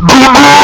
Boom!